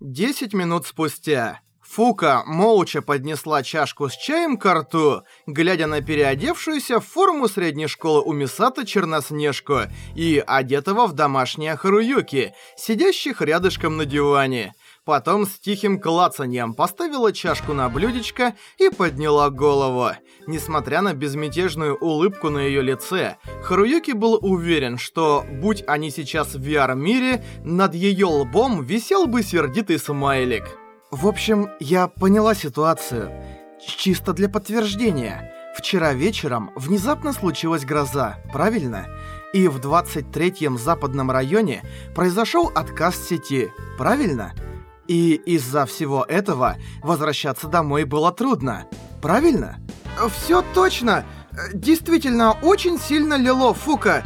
Десять минут спустя Фука молча поднесла чашку с чаем к рту, глядя на переодевшуюся в форму средней школы у Мисата Черноснежку и одетого в домашнее Харуюки, сидящих рядышком на диване. Потом с тихим клацаньем поставила чашку на блюдечко и подняла голову. Несмотря на безмятежную улыбку на её лице, Харуюки был уверен, что, будь они сейчас в VR-мире, над её лбом висел бы сердитый смайлик. В общем, я поняла ситуацию. Чисто для подтверждения. Вчера вечером внезапно случилась гроза, правильно? И в 23-м западном районе произошел отказ сети, правильно? И из-за всего этого возвращаться домой было трудно. Правильно? Все точно. Действительно, очень сильно лило Фука.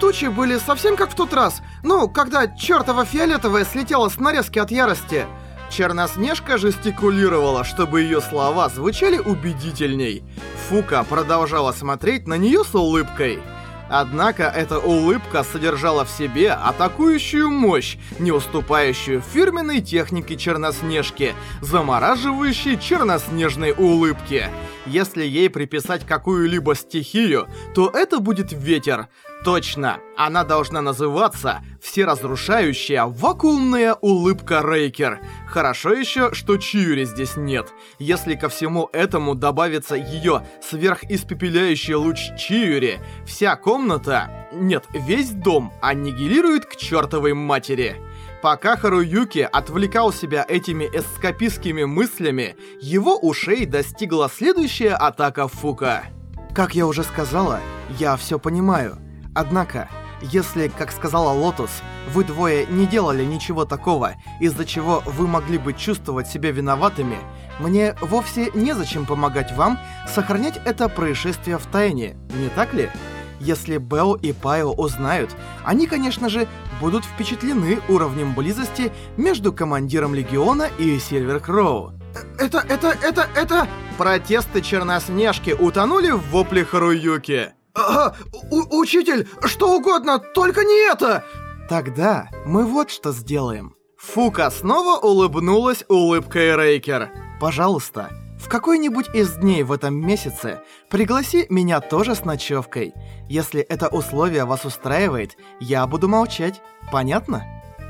Тучи были совсем как в тот раз. Ну, когда чертова фиолетовая слетела с нарезки от ярости. Черноснежка жестикулировала, чтобы ее слова звучали убедительней. Фука продолжала смотреть на нее с улыбкой. Однако эта улыбка содержала в себе атакующую мощь, не уступающую фирменной технике Черноснежки, замораживающей черноснежной улыбки. Если ей приписать какую-либо стихию, то это будет ветер. Точно, она должна называться «Всеразрушающая вакуумная улыбка Рейкер». Хорошо еще, что Чиури здесь нет. Если ко всему этому добавится ее сверхиспепеляющий луч Чиури, вся комната, нет, весь дом аннигилирует к чертовой матери. Пока Харуюки отвлекал себя этими эскапистскими мыслями, его ушей достигла следующая атака Фука. Как я уже сказала, я все понимаю. Однако, если, как сказала Лотус, вы двое не делали ничего такого, из-за чего вы могли бы чувствовать себя виноватыми, мне вовсе незачем помогать вам сохранять это происшествие в тайне, не так ли? Если Бео и Пайо узнают, они, конечно же, будут впечатлены уровнем близости между командиром Легиона и Сильвер Кроу. Это, это, это, это... Протесты Черноснежки утонули в вопле Харуюки. А, учитель, что угодно, только не это! Тогда мы вот что сделаем. Фука снова улыбнулась улыбкой Рейкер. Пожалуйста, в какой-нибудь из дней в этом месяце пригласи меня тоже с ночевкой. Если это условие вас устраивает, я буду молчать. Понятно?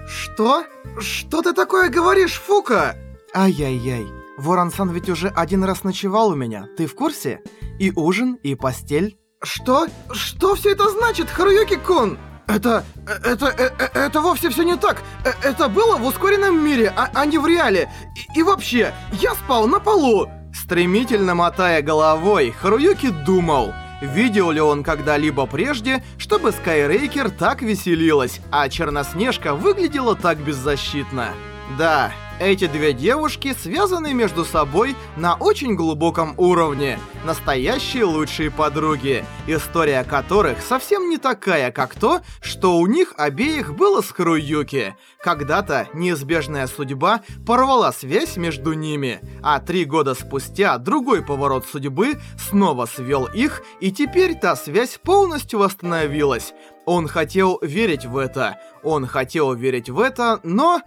Что? Что ты такое говоришь, Фука? Ай-яй-яй. Ворон-сан ведь уже один раз ночевал у меня, ты в курсе? И ужин, и постель. Что? Что все это значит, Харуюки-кун? Это... это... это, это вовсе все не так. Э, это было в ускоренном мире, а, а не в реале. И, и вообще, я спал на полу. Стремительно мотая головой, Харуюки думал, видел ли он когда-либо прежде, чтобы Скайрейкер так веселилась, а Черноснежка выглядела так беззащитно. Да, эти две девушки связаны между собой на очень глубоком уровне. Настоящие лучшие подруги, история которых совсем не такая, как то, что у них обеих было с Харуюки. Когда-то неизбежная судьба порвала связь между ними, а три года спустя другой поворот судьбы снова свел их, и теперь та связь полностью восстановилась. Он хотел верить в это, он хотел верить в это, но...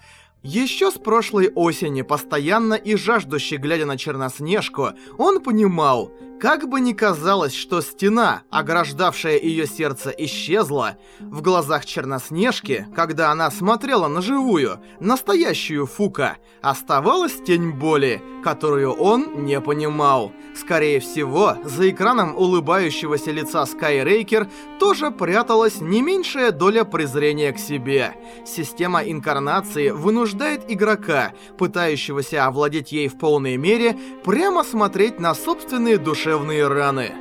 Еще с прошлой осени, постоянно и жаждущий глядя на Черноснежку, он понимал, как бы ни казалось, что стена, ограждавшая ее сердце, исчезла, в глазах Черноснежки, когда она смотрела на живую, настоящую Фука, оставалась тень боли, которую он не понимал. Скорее всего, за экраном улыбающегося лица Скайрейкер тоже пряталась не меньшая доля презрения к себе. Система инкарнации вынуждает игрока, пытающегося овладеть ей в полной мере, прямо смотреть на собственные душевные раны.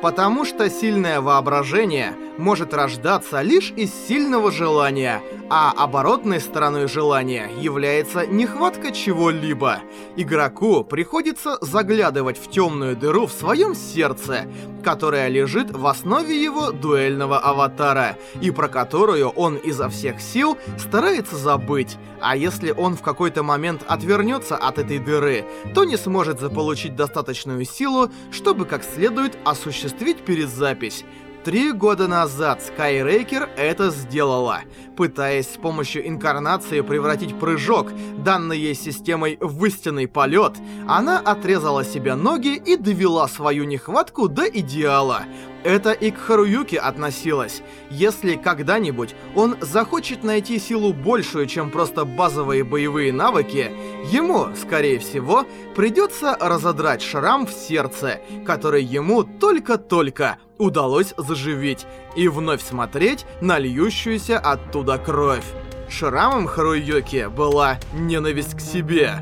Потому что сильное воображение может рождаться лишь из сильного желания, а оборотной стороной желания является нехватка чего-либо. Игроку приходится заглядывать в темную дыру в своем сердце, которая лежит в основе его дуэльного аватара, и про которую он изо всех сил старается забыть. А если он в какой-то момент отвернется от этой дыры, то не сможет заполучить достаточную силу, чтобы как следует осуществить перезапись. Три года назад Скайрейкер это сделала, пытаясь с помощью инкарнации превратить прыжок, данный ей системой в истинный полет, она отрезала себе ноги и довела свою нехватку до идеала. Это и к Харуюке относилось. Если когда-нибудь он захочет найти силу большую, чем просто базовые боевые навыки, ему, скорее всего, придется разодрать шрам в сердце, который ему только-только удалось заживить, и вновь смотреть на льющуюся оттуда кровь. Шрамом Харуюки была ненависть к себе.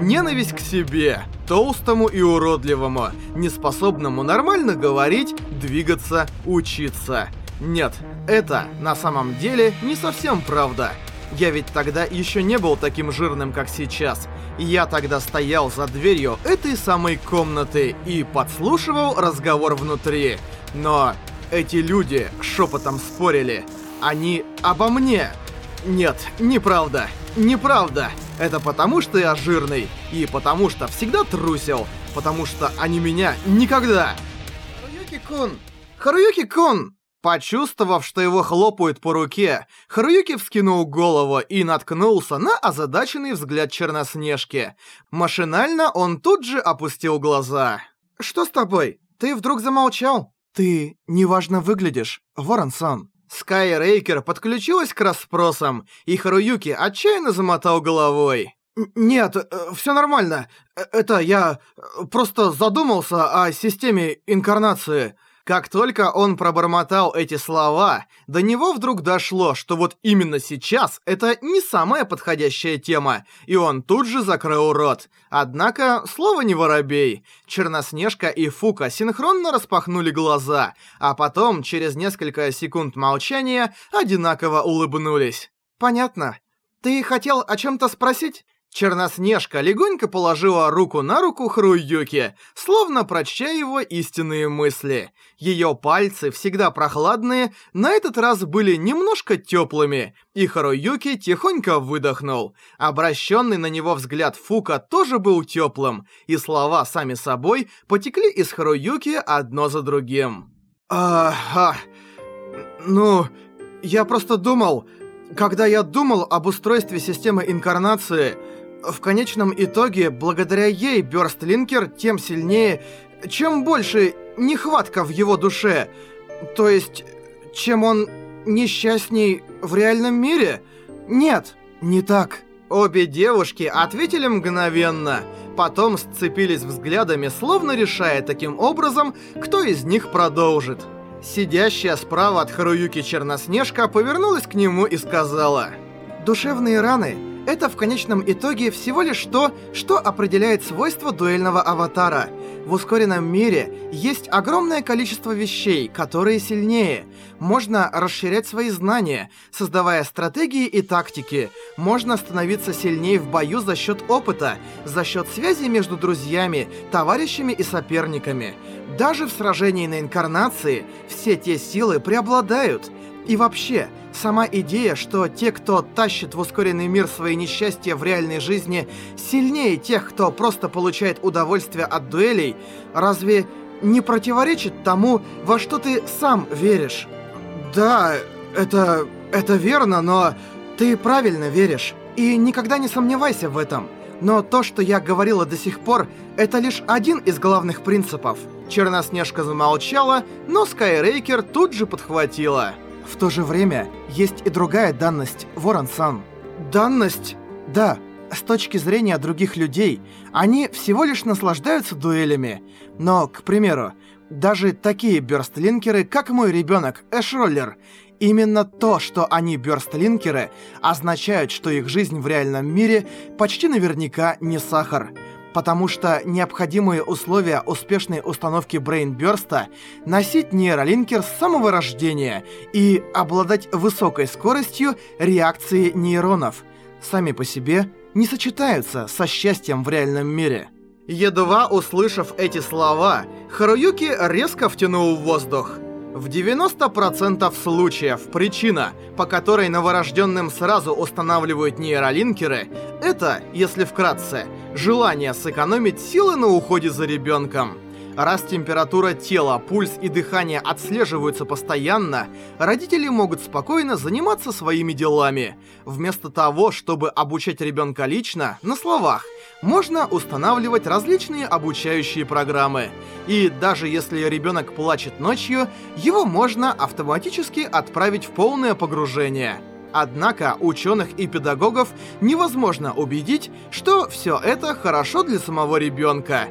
Ненависть к себе, толстому и уродливому, неспособному нормально говорить, двигаться, учиться. Нет, это на самом деле не совсем правда. Я ведь тогда еще не был таким жирным, как сейчас. Я тогда стоял за дверью этой самой комнаты и подслушивал разговор внутри. Но эти люди шепотом спорили. Они обо мне. Нет, неправда. Неправда. Это потому, что я жирный. И потому, что всегда трусил. Потому что они меня никогда. Харуюки-кун! Харуюки-кун! Почувствовав, что его хлопают по руке, Харуюки вскинул голову и наткнулся на озадаченный взгляд Черноснежки. Машинально он тут же опустил глаза. «Что с тобой? Ты вдруг замолчал?» «Ты неважно выглядишь, Ворон-сан». Скайрейкер подключилась к расспросам, и Харуюки отчаянно замотал головой. «Нет, э, все нормально. Э, это я э, просто задумался о системе инкарнации. Как только он пробормотал эти слова, до него вдруг дошло, что вот именно сейчас это не самая подходящая тема, и он тут же закрыл рот. Однако, слово не воробей. Черноснежка и Фука синхронно распахнули глаза, а потом, через несколько секунд молчания, одинаково улыбнулись. «Понятно. Ты хотел о чем-то спросить?» Черноснежка легонько положила руку на руку Харуюки, словно прочтя его истинные мысли. Ее пальцы, всегда прохладные, на этот раз были немножко теплыми, и Харуюки тихонько выдохнул. Обращенный на него взгляд Фука тоже был теплым, и слова сами собой потекли из Харуюки одно за другим. «Ага, ну, я просто думал...» Когда я думал об устройстве системы инкарнации, в конечном итоге, благодаря ей Бёрстлинкер тем сильнее, чем больше нехватка в его душе. То есть, чем он несчастней в реальном мире? Нет, не так. Обе девушки ответили мгновенно, потом сцепились взглядами, словно решая таким образом, кто из них продолжит. Сидящая справа от Харуюки Черноснежка повернулась к нему и сказала «Душевные раны это в конечном итоге всего лишь то, что определяет свойства дуэльного аватара. В ускоренном мире есть огромное количество вещей, которые сильнее. Можно расширять свои знания, создавая стратегии и тактики. Можно становиться сильнее в бою за счет опыта, за счет связи между друзьями, товарищами и соперниками. Даже в сражении на инкарнации все те силы преобладают. И вообще, Сама идея, что те, кто тащит в ускоренный мир свои несчастья в реальной жизни, сильнее тех, кто просто получает удовольствие от дуэлей, разве не противоречит тому, во что ты сам веришь? Да, это... это верно, но ты правильно веришь. И никогда не сомневайся в этом. Но то, что я говорила до сих пор, это лишь один из главных принципов. Черноснежка замолчала, но Скайрейкер тут же подхватила. В то же время есть и другая данность, Ворон-сан. Данность? Да, с точки зрения других людей, они всего лишь наслаждаются дуэлями. Но, к примеру, даже такие бёрстлинкеры, как мой ребенок Эшроллер, именно то, что они бёрстлинкеры, означает, что их жизнь в реальном мире почти наверняка не сахар потому что необходимые условия успешной установки брейнбёрста — носить нейролинкер с самого рождения и обладать высокой скоростью реакции нейронов. Сами по себе не сочетаются со счастьем в реальном мире. Едва услышав эти слова, Харуюки резко втянул воздух. В 90% случаев причина, по которой новорожденным сразу устанавливают нейролинкеры, это, если вкратце, желание сэкономить силы на уходе за ребенком. Раз температура тела, пульс и дыхание отслеживаются постоянно, родители могут спокойно заниматься своими делами. Вместо того, чтобы обучать ребенка лично, на словах, можно устанавливать различные обучающие программы. И даже если ребенок плачет ночью, его можно автоматически отправить в полное погружение. Однако ученых и педагогов невозможно убедить, что все это хорошо для самого ребенка.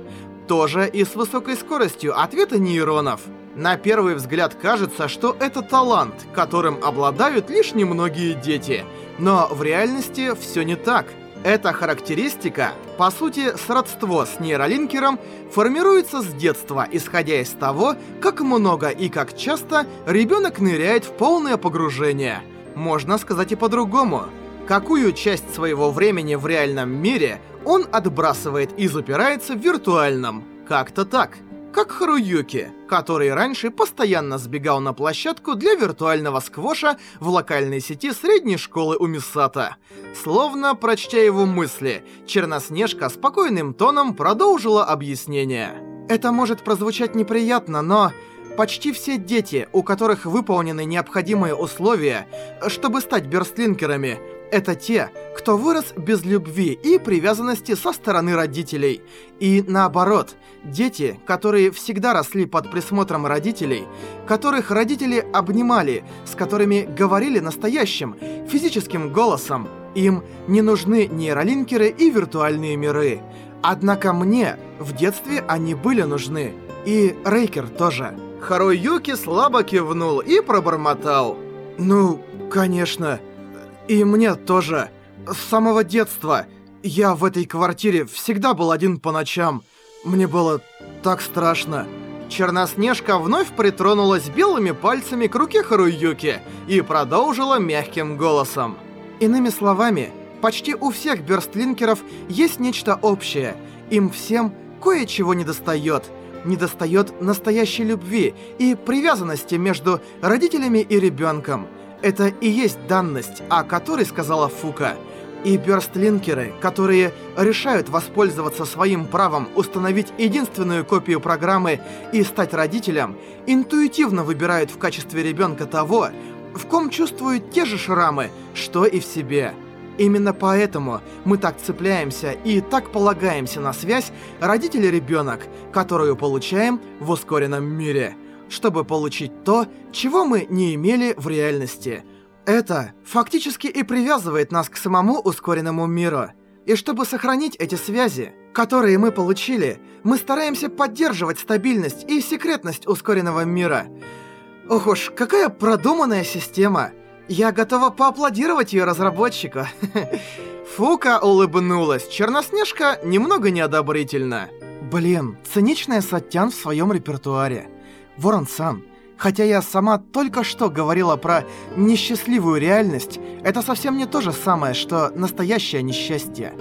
Тоже и с высокой скоростью ответа нейронов. На первый взгляд кажется, что это талант, которым обладают лишь немногие дети. Но в реальности все не так. Эта характеристика, по сути, сродство с нейролинкером, формируется с детства, исходя из того, как много и как часто ребенок ныряет в полное погружение – можно сказать и по-другому. Какую часть своего времени в реальном мире он отбрасывает и запирается в виртуальном? Как-то так. Как Харуюки, который раньше постоянно сбегал на площадку для виртуального сквоша в локальной сети средней школы у Мисата. Словно прочтя его мысли, Черноснежка спокойным тоном продолжила объяснение. Это может прозвучать неприятно, но Почти все дети, у которых выполнены необходимые условия, чтобы стать берстлинкерами, это те, кто вырос без любви и привязанности со стороны родителей. И наоборот, дети, которые всегда росли под присмотром родителей, которых родители обнимали, с которыми говорили настоящим, физическим голосом, им не нужны нейролинкеры и виртуальные миры. Однако мне в детстве они были нужны. И Рейкер тоже. Харуюки слабо кивнул и пробормотал. «Ну, конечно. И мне тоже. С самого детства. Я в этой квартире всегда был один по ночам. Мне было так страшно». Черноснежка вновь притронулась белыми пальцами к руке Харуюки и продолжила мягким голосом. Иными словами, почти у всех бёрстлинкеров есть нечто общее. Им всем кое-чего недостает – недостает настоящей любви и привязанности между родителями и ребенком. Это и есть данность, о которой сказала Фука. И бёрстлинкеры, которые решают воспользоваться своим правом установить единственную копию программы и стать родителем, интуитивно выбирают в качестве ребенка того, в ком чувствуют те же шрамы, что и в себе. Именно поэтому мы так цепляемся и так полагаемся на связь родитель-ребенок, которую получаем в ускоренном мире, чтобы получить то, чего мы не имели в реальности. Это фактически и привязывает нас к самому ускоренному миру. И чтобы сохранить эти связи, которые мы получили, мы стараемся поддерживать стабильность и секретность ускоренного мира. Ох уж, какая продуманная система! Я готова поаплодировать ее разработчику. Фука улыбнулась, Черноснежка немного неодобрительно. Блин, циничная Саттян в своем репертуаре. Ворон-сан, хотя я сама только что говорила про несчастливую реальность, это совсем не то же самое, что настоящее несчастье.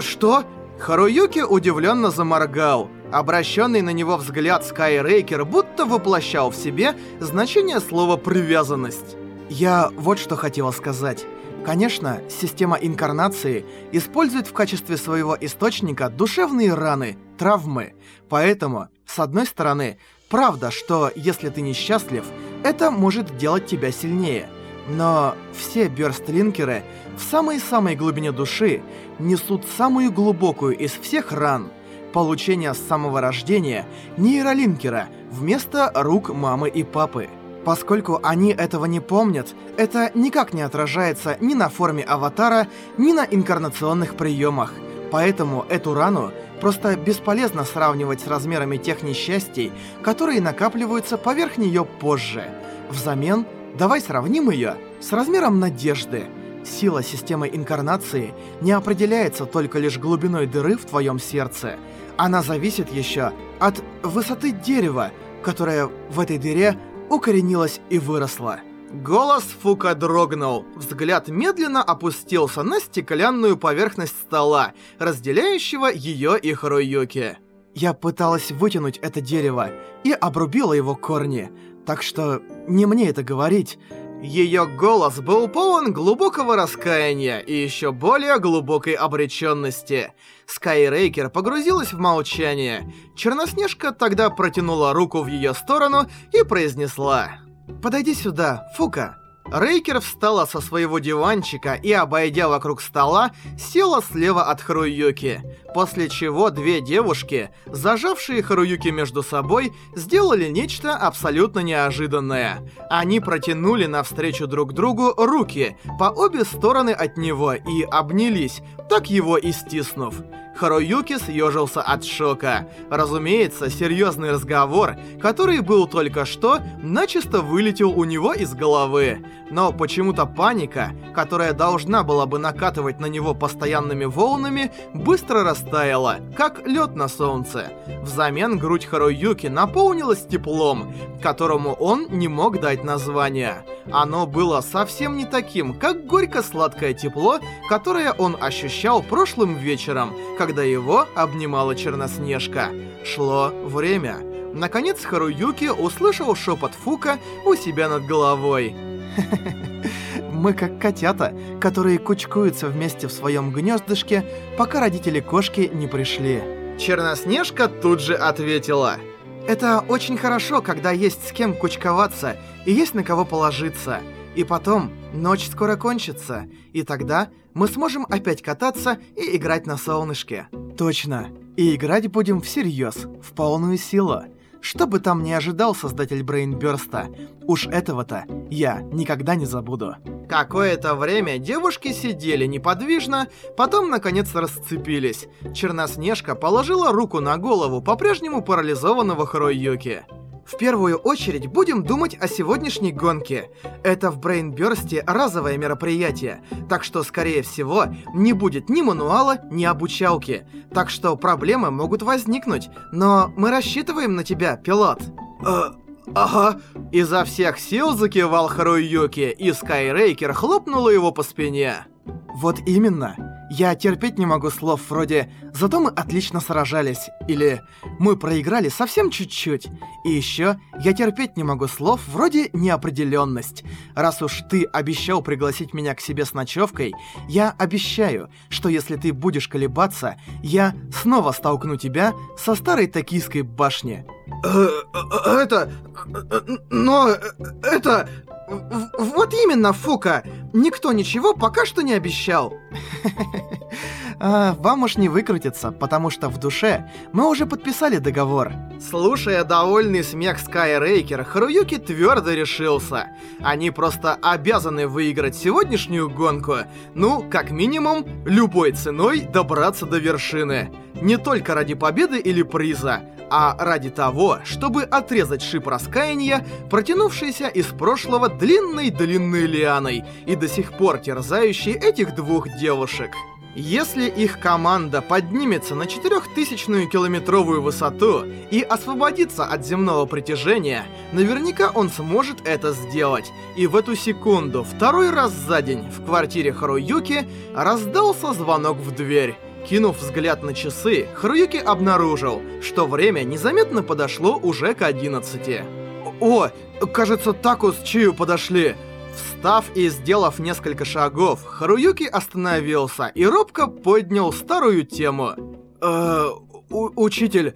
Что? Харуюки удивленно заморгал. Обращенный на него взгляд Скайрейкер будто воплощал в себе значение слова «привязанность». Я вот что хотела сказать. Конечно, система инкарнации использует в качестве своего источника душевные раны, травмы. Поэтому, с одной стороны, правда, что если ты несчастлив, это может делать тебя сильнее. Но все бёрстлинкеры в самой-самой глубине души несут самую глубокую из всех ран – получение с самого рождения нейролинкера вместо рук мамы и папы. Поскольку они этого не помнят, это никак не отражается ни на форме аватара, ни на инкарнационных приемах. Поэтому эту рану просто бесполезно сравнивать с размерами тех несчастий, которые накапливаются поверх нее позже. Взамен, давай сравним ее с размером надежды. Сила системы инкарнации не определяется только лишь глубиной дыры в твоем сердце. Она зависит еще от высоты дерева, которое в этой дыре укоренилась и выросла. Голос Фука дрогнул. Взгляд медленно опустился на стеклянную поверхность стола, разделяющего ее и Харуюки. Я пыталась вытянуть это дерево и обрубила его корни, так что не мне это говорить. Ее голос был полон глубокого раскаяния и еще более глубокой обреченности. Скайрейкер погрузилась в молчание. Черноснежка тогда протянула руку в ее сторону и произнесла «Подойди сюда, Фука». Рейкер встала со своего диванчика и, обойдя вокруг стола, села слева от Харуюки, после чего две девушки, зажавшие Харуюки между собой, сделали нечто абсолютно неожиданное. Они протянули навстречу друг другу руки по обе стороны от него и обнялись, так его и стиснув. Харуюки съежился от шока. Разумеется, серьезный разговор, который был только что, начисто вылетел у него из головы. Но почему-то паника, которая должна была бы накатывать на него постоянными волнами, быстро растаяла, как лед на солнце. Взамен грудь Харуюки наполнилась теплом, которому он не мог дать название. Оно было совсем не таким, как горько-сладкое тепло, которое он ощущал прошлым вечером, когда его обнимала Черноснежка. Шло время. Наконец Харуюки услышал шепот Фука у себя над головой. Мы как котята, которые кучкуются вместе в своем гнездышке, пока родители кошки не пришли. Черноснежка тут же ответила. Это очень хорошо, когда есть с кем кучковаться и есть на кого положиться. И потом, ночь скоро кончится, и тогда мы сможем опять кататься и играть на солнышке. Точно. И играть будем всерьез, в полную силу. Что бы там ни ожидал создатель Брейнбёрста, уж этого-то я никогда не забуду. Какое-то время девушки сидели неподвижно, потом наконец расцепились. Черноснежка положила руку на голову по-прежнему парализованного Харуюки. В первую очередь будем думать о сегодняшней гонке. Это в Брейнбёрсте разовое мероприятие, так что, скорее всего, не будет ни мануала, ни обучалки. Так что проблемы могут возникнуть, но мы рассчитываем на тебя, пилот. Э, ага. Изо всех сил закивал Харуюки, и Скайрейкер хлопнула его по спине. Вот именно. Я терпеть не могу слов вроде «зато мы отлично сражались» или «мы проиграли совсем чуть-чуть». И еще я терпеть не могу слов вроде «неопределенность». Раз уж ты обещал пригласить меня к себе с ночевкой, я обещаю, что если ты будешь колебаться, я снова столкну тебя со старой токийской башни. Э, э, это... Э, но... это... Вот именно, Фука! Никто ничего пока что не обещал. а, вам уж не выкрутиться, потому что в душе мы уже подписали договор. Слушая довольный смех Скайрейкер, Харуюки твердо решился. Они просто обязаны выиграть сегодняшнюю гонку. Ну, как минимум, любой ценой добраться до вершины. Не только ради победы или приза, а ради того, чтобы отрезать шип раскаяния, протянувшийся из прошлого длинной-длинной лианой и до сих пор терзающий этих двух девушек. Если их команда поднимется на 4000 километровую высоту и освободится от земного притяжения, наверняка он сможет это сделать. И в эту секунду, второй раз за день, в квартире Харуюки раздался звонок в дверь. Кинув взгляд на часы, Харуюки обнаружил, что время незаметно подошло уже к 11. «О, кажется, Таку с Чию подошли!» Встав и сделав несколько шагов, Харуюки остановился и робко поднял старую тему. «Э, учитель,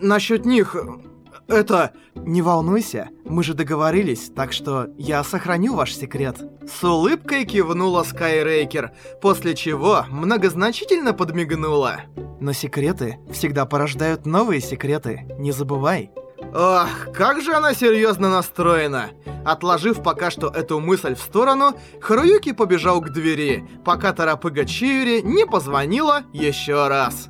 насчет них... Это... Не волнуйся, мы же договорились, так что я сохраню ваш секрет. С улыбкой кивнула Скайрейкер, после чего многозначительно подмигнула. Но секреты всегда порождают новые секреты, не забывай. Ох, как же она серьезно настроена. Отложив пока что эту мысль в сторону, Харуюки побежал к двери, пока Тарапыга Чиури не позвонила еще раз.